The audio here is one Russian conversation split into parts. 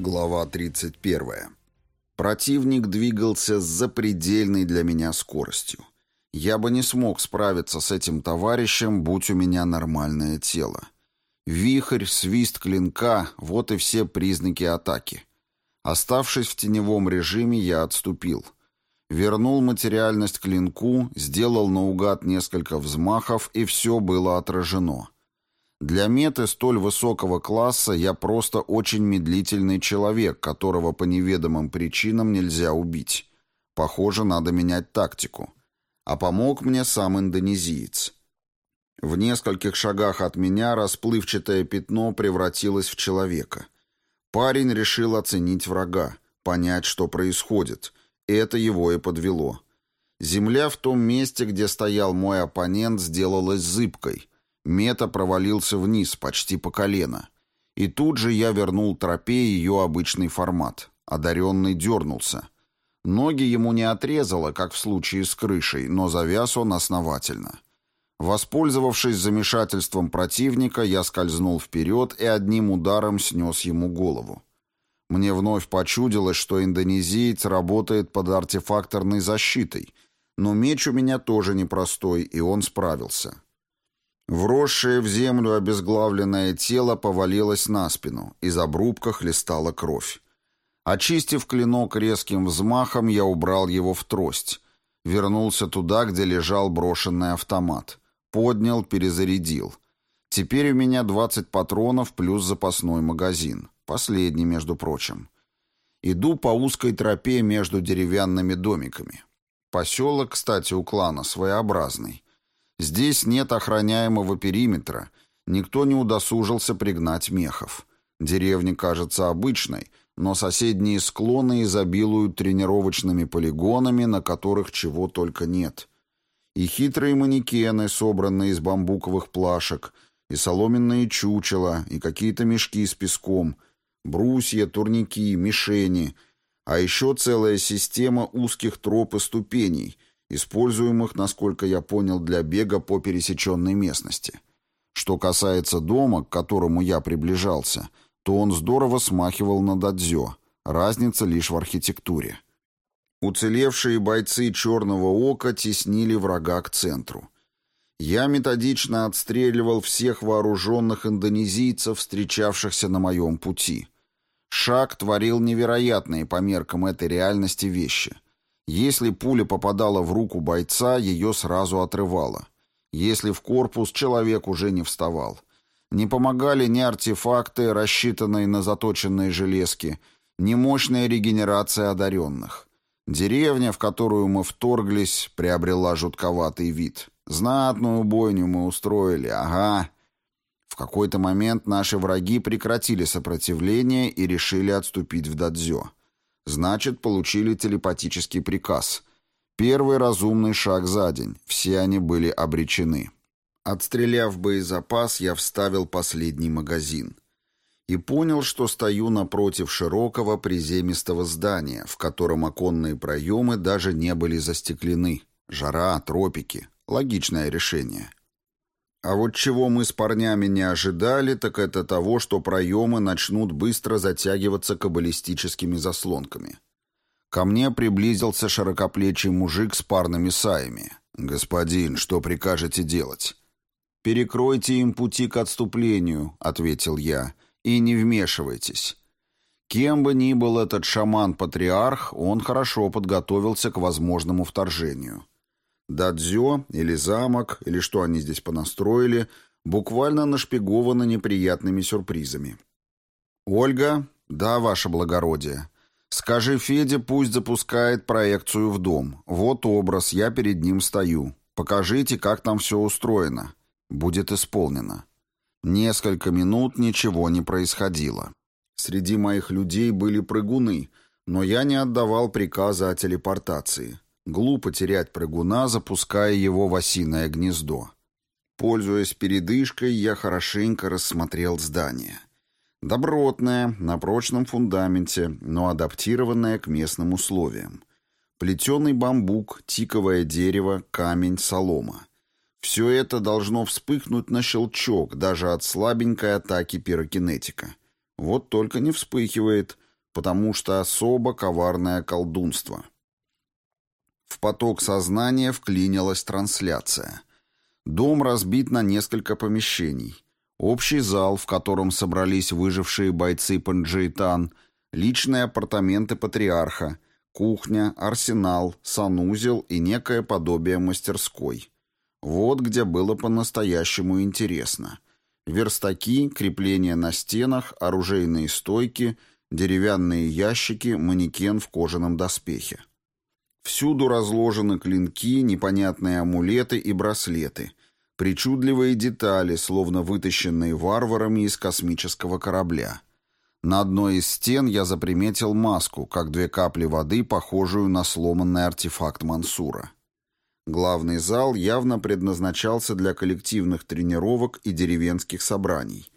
Глава 31. Противник двигался с запредельной для меня скоростью. Я бы не смог справиться с этим товарищем, будь у меня нормальное тело. Вихрь, свист клинка — вот и все признаки атаки. Оставшись в теневом режиме, я отступил. Вернул материальность клинку, сделал наугад несколько взмахов, и все было отражено — для меты столь высокого класса я просто очень медлительный человек, которого по неведомым причинам нельзя убить. Похоже, надо менять тактику. А помог мне сам индонезиец. В нескольких шагах от меня расплывчатое пятно превратилось в человека. Парень решил оценить врага, понять, что происходит. Это его и подвело. Земля в том месте, где стоял мой оппонент, сделалась зыбкой — Мета провалился вниз, почти по колено. И тут же я вернул тропе ее обычный формат. Одаренный дернулся. Ноги ему не отрезало, как в случае с крышей, но завяз он основательно. Воспользовавшись замешательством противника, я скользнул вперед и одним ударом снес ему голову. Мне вновь почудилось, что индонезиец работает под артефакторной защитой, но меч у меня тоже непростой, и он справился. Вросшее в землю обезглавленное тело повалилось на спину, из обрубка хлестала кровь. Очистив клинок резким взмахом, я убрал его в трость. Вернулся туда, где лежал брошенный автомат. Поднял, перезарядил. Теперь у меня 20 патронов плюс запасной магазин. Последний, между прочим. Иду по узкой тропе между деревянными домиками. Поселок, кстати, у клана своеобразный. Здесь нет охраняемого периметра, никто не удосужился пригнать мехов. Деревня кажется обычной, но соседние склоны изобилуют тренировочными полигонами, на которых чего только нет. И хитрые манекены, собранные из бамбуковых плашек, и соломенные чучела, и какие-то мешки с песком, брусья, турники, мишени, а еще целая система узких троп и ступеней — используемых, насколько я понял, для бега по пересеченной местности. Что касается дома, к которому я приближался, то он здорово смахивал на дадзё, разница лишь в архитектуре. Уцелевшие бойцы «Черного ока» теснили врага к центру. Я методично отстреливал всех вооруженных индонезийцев, встречавшихся на моем пути. Шаг творил невероятные по меркам этой реальности вещи — если пуля попадала в руку бойца, ее сразу отрывало. Если в корпус, человек уже не вставал. Не помогали ни артефакты, рассчитанные на заточенные железки, ни мощная регенерация одаренных. Деревня, в которую мы вторглись, приобрела жутковатый вид. Знатную бойню мы устроили, ага. В какой-то момент наши враги прекратили сопротивление и решили отступить в Дадзё. Значит, получили телепатический приказ. Первый разумный шаг за день. Все они были обречены. Отстреляв боезапас, я вставил последний магазин. И понял, что стою напротив широкого приземистого здания, в котором оконные проемы даже не были застеклены. Жара, тропики. Логичное решение. А вот чего мы с парнями не ожидали, так это того, что проемы начнут быстро затягиваться каббалистическими заслонками. Ко мне приблизился широкоплечий мужик с парными саями. «Господин, что прикажете делать?» «Перекройте им пути к отступлению», — ответил я, — «и не вмешивайтесь». Кем бы ни был этот шаман-патриарх, он хорошо подготовился к возможному вторжению. Дадзё или замок, или что они здесь понастроили, буквально нашпиговано неприятными сюрпризами. «Ольга, да, ваше благородие. Скажи Феде, пусть запускает проекцию в дом. Вот образ, я перед ним стою. Покажите, как там все устроено. Будет исполнено». Несколько минут ничего не происходило. Среди моих людей были прыгуны, но я не отдавал приказа о телепортации. Глупо терять прыгуна, запуская его в осиное гнездо. Пользуясь передышкой, я хорошенько рассмотрел здание. Добротное, на прочном фундаменте, но адаптированное к местным условиям. Плетеный бамбук, тиковое дерево, камень, солома. Все это должно вспыхнуть на щелчок, даже от слабенькой атаки пирокинетика. Вот только не вспыхивает, потому что особо коварное колдунство. В поток сознания вклинилась трансляция. Дом разбит на несколько помещений. Общий зал, в котором собрались выжившие бойцы Панджейтан, личные апартаменты патриарха, кухня, арсенал, санузел и некое подобие мастерской. Вот где было по-настоящему интересно. Верстаки, крепления на стенах, оружейные стойки, деревянные ящики, манекен в кожаном доспехе. Всюду разложены клинки, непонятные амулеты и браслеты, причудливые детали, словно вытащенные варварами из космического корабля. На одной из стен я заприметил маску, как две капли воды, похожую на сломанный артефакт Мансура. Главный зал явно предназначался для коллективных тренировок и деревенских собраний.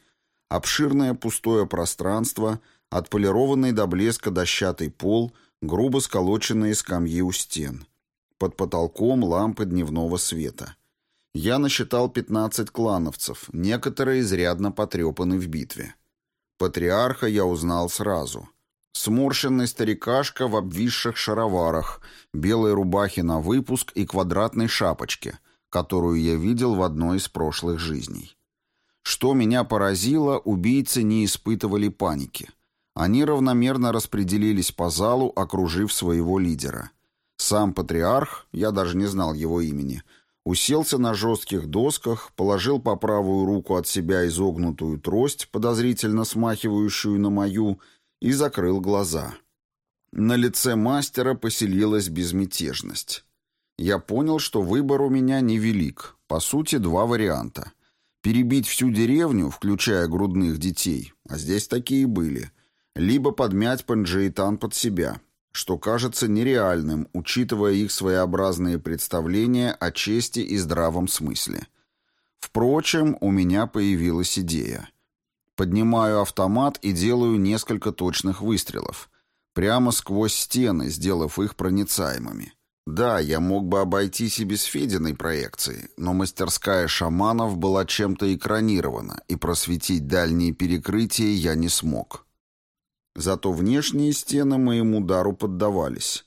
Обширное пустое пространство, отполированный до блеска дощатый пол, грубо сколоченные скамьи у стен. Под потолком лампы дневного света. Я насчитал 15 клановцев, некоторые изрядно потрепаны в битве. Патриарха я узнал сразу. Сморщенный старикашка в обвисших шароварах, белой рубахе на выпуск и квадратной шапочке, которую я видел в одной из прошлых жизней. Что меня поразило, убийцы не испытывали паники. Они равномерно распределились по залу, окружив своего лидера. Сам патриарх, я даже не знал его имени, — уселся на жестких досках, положил по правую руку от себя изогнутую трость, подозрительно смахивающую на мою, и закрыл глаза. На лице мастера поселилась безмятежность. Я понял, что выбор у меня невелик. По сути, два варианта. Перебить всю деревню, включая грудных детей, а здесь такие были, либо подмять Панджейтан под себя — что кажется нереальным, учитывая их своеобразные представления о чести и здравом смысле. Впрочем, у меня появилась идея. Поднимаю автомат и делаю несколько точных выстрелов. Прямо сквозь стены, сделав их проницаемыми. Да, я мог бы обойтись и без Фединой проекции, но мастерская шаманов была чем-то экранирована, и просветить дальние перекрытия я не смог. Зато внешние стены моему дару поддавались.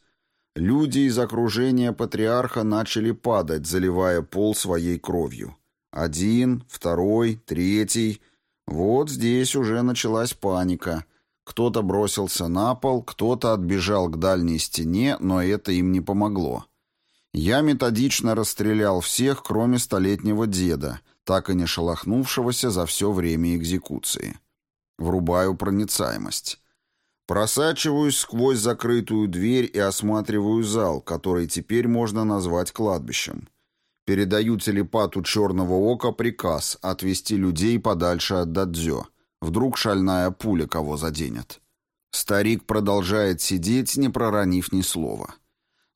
Люди из окружения патриарха начали падать, заливая пол своей кровью. Один, второй, третий. Вот здесь уже началась паника. Кто-то бросился на пол, кто-то отбежал к дальней стене, но это им не помогло. Я методично расстрелял всех, кроме столетнего деда, так и не шелохнувшегося за все время экзекуции. Врубаю проницаемость. Просачиваюсь сквозь закрытую дверь и осматриваю зал, который теперь можно назвать кладбищем. Передаю телепату черного ока приказ отвести людей подальше от Дадзё. Вдруг шальная пуля кого заденет. Старик продолжает сидеть, не проронив ни слова.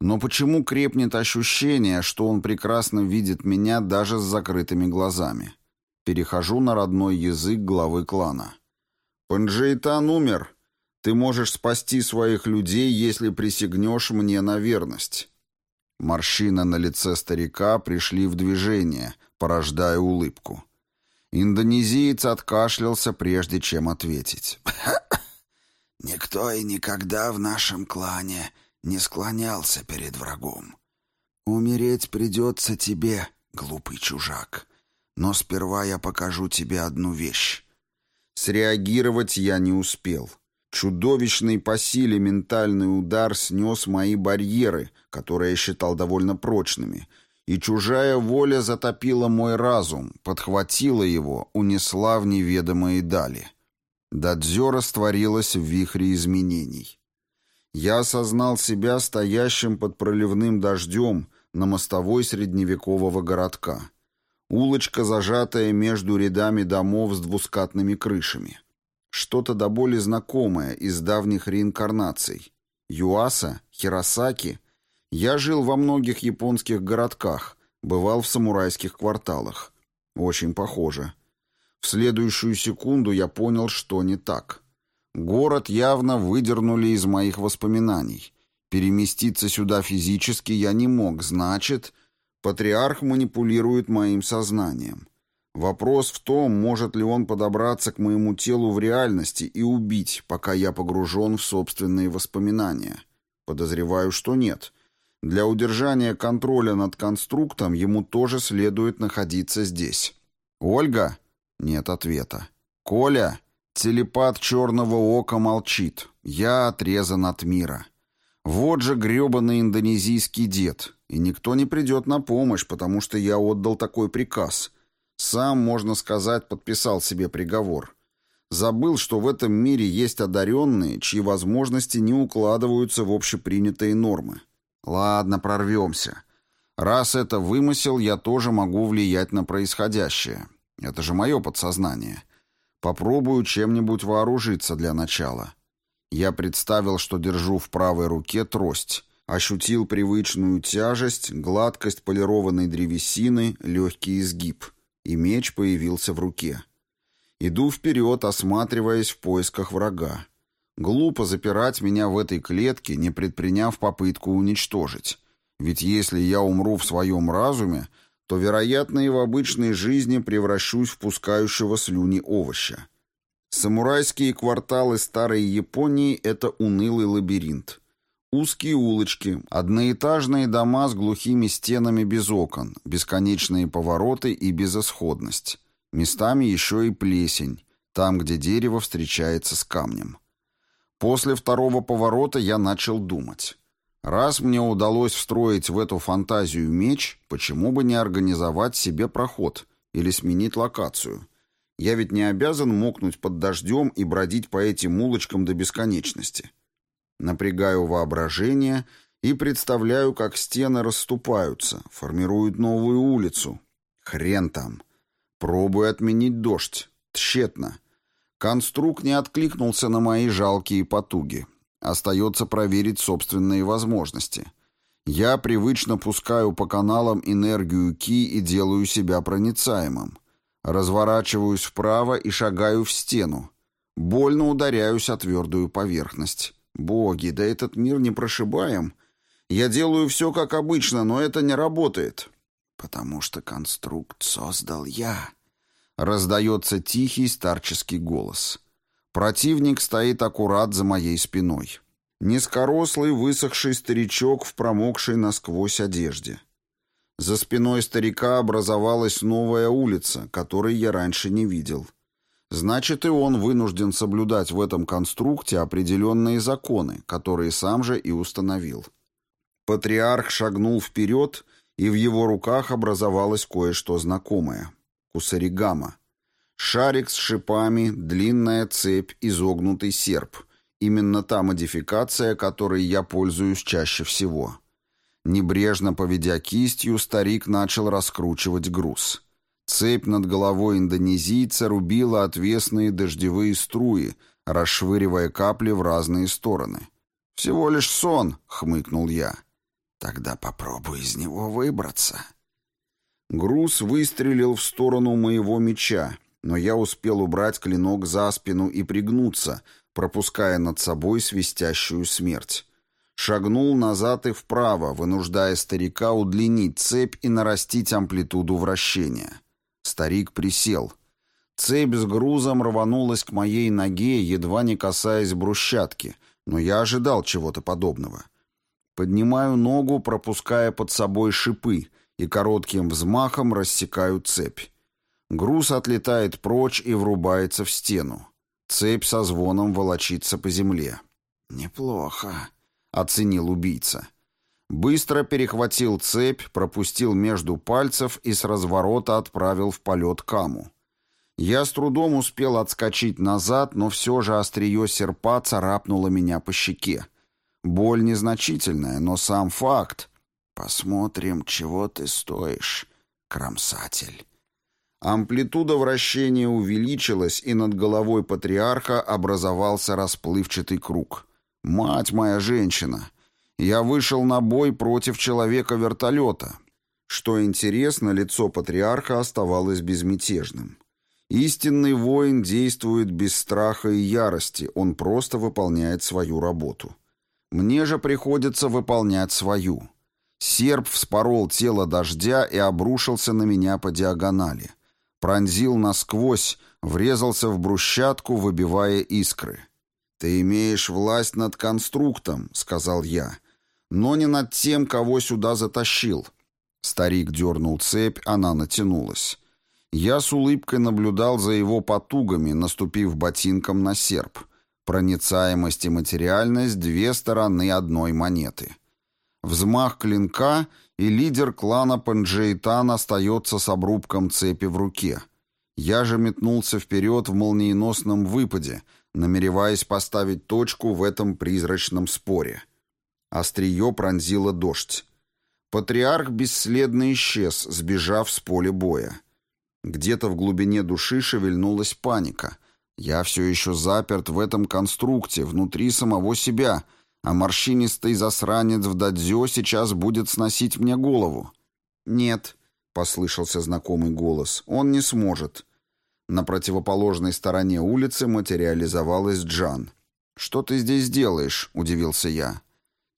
Но почему крепнет ощущение, что он прекрасно видит меня даже с закрытыми глазами? Перехожу на родной язык главы клана. «Панджейтан умер», ты можешь спасти своих людей, если присягнешь мне на верность». Морщины на лице старика пришли в движение, порождая улыбку. Индонезиец откашлялся, прежде чем ответить. «Никто и никогда в нашем клане не склонялся перед врагом. Умереть придется тебе, глупый чужак. Но сперва я покажу тебе одну вещь». Среагировать я не успел. Чудовищный по силе ментальный удар снес мои барьеры, которые я считал довольно прочными, и чужая воля затопила мой разум, подхватила его, унесла в неведомые дали. Дадзё растворилась в вихре изменений. Я осознал себя стоящим под проливным дождем на мостовой средневекового городка. Улочка, зажатая между рядами домов с двускатными крышами. Что-то до боли знакомое из давних реинкарнаций. Юаса, Хиросаки. Я жил во многих японских городках, бывал в самурайских кварталах. Очень похоже. В следующую секунду я понял, что не так. Город явно выдернули из моих воспоминаний. Переместиться сюда физически я не мог, значит, патриарх манипулирует моим сознанием. Вопрос в том, может ли он подобраться к моему телу в реальности и убить, пока я погружен в собственные воспоминания. Подозреваю, что нет. Для удержания контроля над конструктом ему тоже следует находиться здесь. «Ольга?» Нет ответа. «Коля?» Телепат черного ока молчит. Я отрезан от мира. Вот же гребаный индонезийский дед. И никто не придет на помощь, потому что я отдал такой приказ. Сам, можно сказать, подписал себе приговор. Забыл, что в этом мире есть одаренные, чьи возможности не укладываются в общепринятые нормы. Ладно, прорвемся. Раз это вымысел, я тоже могу влиять на происходящее. Это же мое подсознание. Попробую чем-нибудь вооружиться для начала. Я представил, что держу в правой руке трость. Ощутил привычную тяжесть, гладкость полированной древесины, легкий изгиб. И меч появился в руке. Иду вперед, осматриваясь в поисках врага. Глупо запирать меня в этой клетке, не предприняв попытку уничтожить. Ведь если я умру в своем разуме, то, вероятно, и в обычной жизни превращусь в пускающего слюни овоща. Самурайские кварталы старой Японии — это унылый лабиринт. Узкие улочки, одноэтажные дома с глухими стенами без окон, бесконечные повороты и безысходность. Местами еще и плесень, там, где дерево встречается с камнем. После второго поворота я начал думать. Раз мне удалось встроить в эту фантазию меч, почему бы не организовать себе проход или сменить локацию? Я ведь не обязан мокнуть под дождем и бродить по этим улочкам до бесконечности. Напрягаю воображение и представляю, как стены расступаются, формируют новую улицу. Хрен там. Пробую отменить дождь. Тщетно. Конструкт не откликнулся на мои жалкие потуги. Остается проверить собственные возможности. Я привычно пускаю по каналам энергию Ки и делаю себя проницаемым. Разворачиваюсь вправо и шагаю в стену. Больно ударяюсь о твердую поверхность. Боги, да этот мир не прошибаем. Я делаю все как обычно, но это не работает. Потому что конструкт создал я. Раздается тихий старческий голос. Противник стоит аккурат за моей спиной. Низкорослый, высохший старичок в промокшей насквозь одежде. За спиной старика образовалась новая улица, которой я раньше не видел. Значит, и он вынужден соблюдать в этом конструкте определенные законы, которые сам же и установил. Патриарх шагнул вперед, и в его руках образовалось кое-что знакомое. Кусаригама. Шарик с шипами, длинная цепь, изогнутый серп. Именно та модификация, которой я пользуюсь чаще всего. Небрежно поведя кистью, старик начал раскручивать груз. Цепь над головой индонезийца рубила отвесные дождевые струи, расшвыривая капли в разные стороны. «Всего лишь сон», — хмыкнул я. «Тогда попробуй из него выбраться». Груз выстрелил в сторону моего меча, но я успел убрать клинок за спину и пригнуться, пропуская над собой свистящую смерть. Шагнул назад и вправо, вынуждая старика удлинить цепь и нарастить амплитуду вращения. Старик присел. Цепь с грузом рванулась к моей ноге, едва не касаясь брусчатки, но я ожидал чего-то подобного. Поднимаю ногу, пропуская под собой шипы, и коротким взмахом рассекаю цепь. Груз отлетает прочь и врубается в стену. Цепь со звоном волочится по земле. «Неплохо», — оценил убийца. Быстро перехватил цепь, пропустил между пальцев и с разворота отправил в полет каму. Я с трудом успел отскочить назад, но все же острие серпа царапнуло меня по щеке. Боль незначительная, но сам факт. Посмотрим, чего ты стоишь, кромсатель. Амплитуда вращения увеличилась, и над головой патриарха образовался расплывчатый круг. «Мать моя женщина!» Я вышел на бой против человека-вертолета. Что интересно, лицо патриарха оставалось безмятежным. Истинный воин действует без страха и ярости, он просто выполняет свою работу. Мне же приходится выполнять свою. Серп вспорол тело дождя и обрушился на меня по диагонали. Пронзил насквозь, врезался в брусчатку, выбивая искры. «Ты имеешь власть над конструктом», — сказал я, — «но не над тем, кого сюда затащил». Старик дернул цепь, она натянулась. Я с улыбкой наблюдал за его потугами, наступив ботинком на серп. Проницаемость и материальность — две стороны одной монеты. Взмах клинка, и лидер клана Панджейтан остается с обрубком цепи в руке. Я же метнулся вперед в молниеносном выпаде, намереваясь поставить точку в этом призрачном споре. Острие пронзило дождь. Патриарх бесследно исчез, сбежав с поля боя. Где-то в глубине души шевельнулась паника — я все еще заперт в этом конструкте, внутри самого себя, а морщинистый засранец в дадзё сейчас будет сносить мне голову. «Нет», — послышался знакомый голос, — «он не сможет». На противоположной стороне улицы материализовалась Джан. «Что ты здесь делаешь?» — удивился я.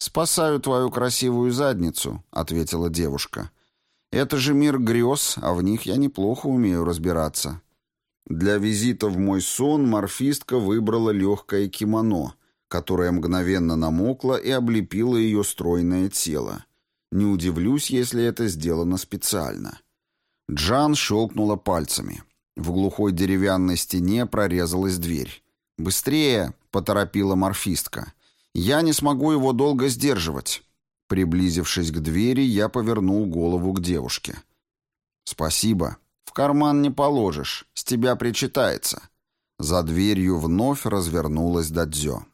«Спасаю твою красивую задницу», — ответила девушка. «Это же мир грез, а в них я неплохо умею разбираться». Для визита в мой сон морфистка выбрала легкое кимоно, которое мгновенно намокло и облепило ее стройное тело. Не удивлюсь, если это сделано специально. Джан щелкнула пальцами. В глухой деревянной стене прорезалась дверь. «Быстрее!» — поторопила морфистка. «Я не смогу его долго сдерживать». Приблизившись к двери, я повернул голову к девушке. «Спасибо», в карман не положишь, с тебя причитается. За дверью вновь развернулась Дадзё.